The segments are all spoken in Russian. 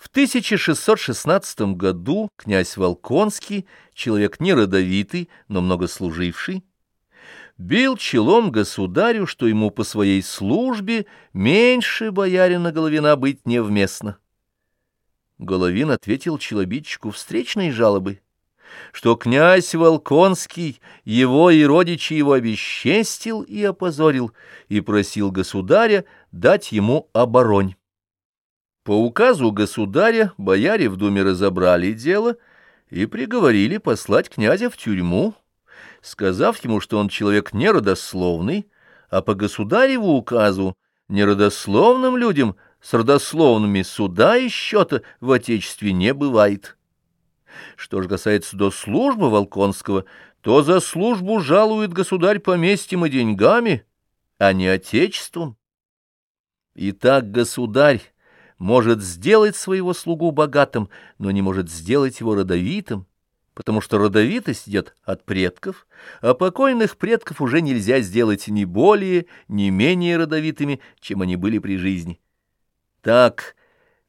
В 1616 году князь Волконский, человек не родовитый, но многослуживший, бил челом государю, что ему по своей службе меньше боярина Головина быть невместно. Головин ответил челобитчику встречной жалобой, что князь Волконский его и родичи его обесчестил и опозорил, и просил государя дать ему оборонь. По указу государя бояре в думе разобрали дело и приговорили послать князя в тюрьму, сказав ему, что он человек неродословный, а по государеву указу неродословным людям с родословными суда и счета в Отечестве не бывает. Что же касается до службы Волконского, то за службу жалует государь поместьем и деньгами, а не отечеством. Итак, государь может сделать своего слугу богатым, но не может сделать его родовитым, потому что родовитость идет от предков, а покойных предков уже нельзя сделать ни более, ни менее родовитыми, чем они были при жизни. Так,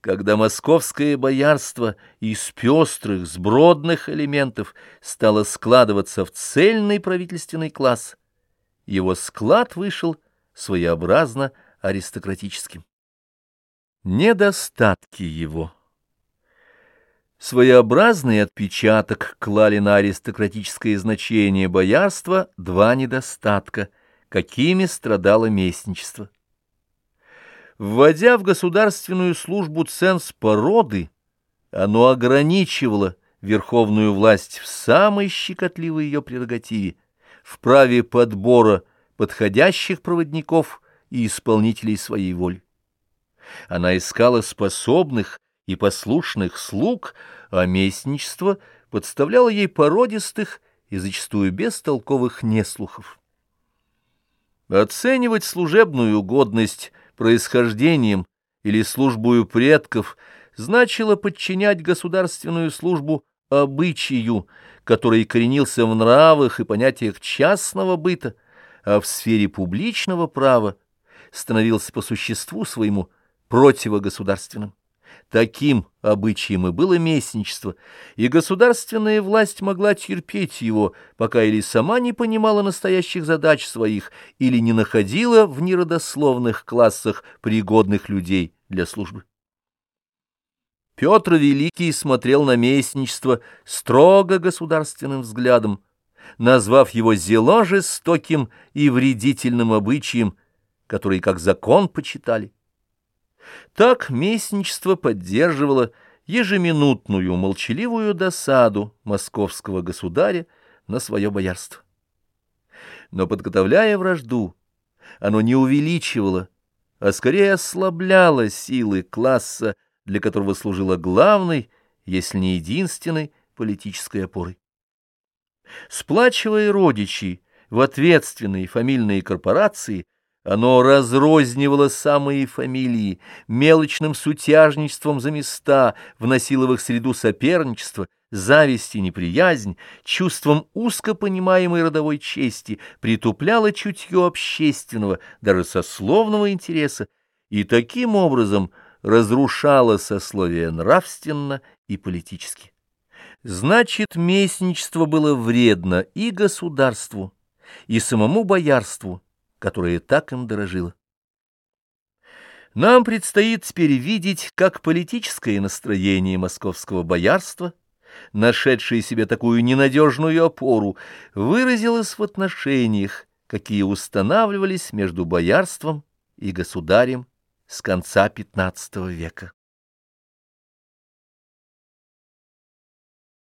когда московское боярство из пестрых, сбродных элементов стало складываться в цельный правительственный класс, его склад вышел своеобразно аристократическим. Недостатки его Своеобразный отпечаток клали на аристократическое значение боярства два недостатка, какими страдало местничество. Вводя в государственную службу ценз породы, оно ограничивало верховную власть в самой щекотливой ее прерогативе, в праве подбора подходящих проводников и исполнителей своей воли. Она искала способных и послушных слуг, а местничество подставляло ей породистых и зачастую бестолковых неслухов. Оценивать служебную годность происхождением или службою предков значило подчинять государственную службу обычаю, который коренился в нравах и понятиях частного быта, а в сфере публичного права становился по существу своему – противогосударственным. Таким обычаем и было местничество, и государственная власть могла терпеть его, пока или сама не понимала настоящих задач своих, или не находила в неродословных классах пригодных людей для службы. Петр Великий смотрел на местничество строго государственным взглядом, назвав его зело жестоким и вредительным обычаем, который как закон почитали. Так местничество поддерживало ежеминутную молчаливую досаду московского государя на свое боярство. Но, подготовляя вражду, оно не увеличивало, а скорее ослабляло силы класса, для которого служило главной, если не единственной, политической опорой. Сплачивая родичей в ответственные фамильные корпорации, оно разрознивало самые фамилии, мелочным сутяжничеством за места, вносило в их среду соперничество, зависть и неприязнь, чувством узко понимаемой родовой чести, притупляло чутье общественного, даже сословного интереса, и таким образом разрушало сословие нравственно и политически. Значит, местничество было вредно и государству, и самому боярству, которое так им дорожило. Нам предстоит теперь видеть, как политическое настроение московского боярства, нашедшее себе такую ненадежную опору, выразилось в отношениях, какие устанавливались между боярством и государем с конца XV века.